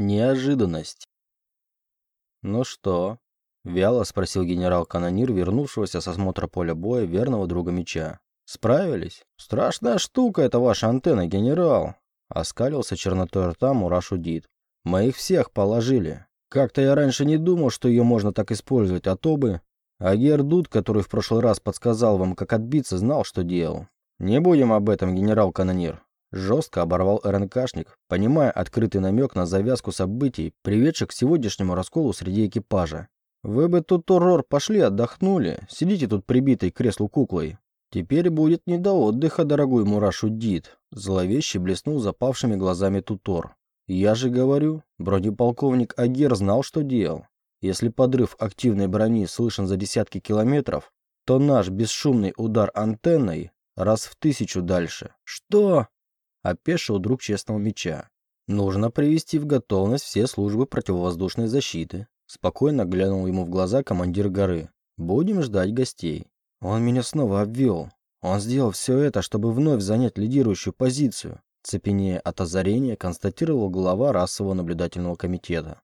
Неожиданность. «Ну что?» – вяло спросил генерал-канонир, вернувшегося с осмотра поля боя верного друга меча. «Справились? Страшная штука эта ваша антенна, генерал!» – оскалился чернотой рта Мурашудит. «Мы их всех положили. Как-то я раньше не думал, что ее можно так использовать, а то бы...» А Гердут, который в прошлый раз подсказал вам, как отбиться, знал, что делал. «Не будем об этом, генерал-канонир», – жестко оборвал РНКшник, понимая открытый намек на завязку событий, приведших к сегодняшнему расколу среди экипажа. «Вы бы тут, урор, пошли отдохнули, сидите тут прибитой к креслу куклой. Теперь будет не до отдыха, дорогой Мурашу Дид», – зловеще блеснул запавшими глазами Тутор. «Я же говорю, бронеполковник Агер знал, что делал. Если подрыв активной брони слышен за десятки километров, то наш бесшумный удар антенной раз в тысячу дальше. Что? Опешил друг честного меча. Нужно привести в готовность все службы противовоздушной защиты. Спокойно глянул ему в глаза командир горы. Будем ждать гостей. Он меня снова обвел. Он сделал все это, чтобы вновь занять лидирующую позицию. Цепенея от озарения, констатировал глава расового наблюдательного комитета.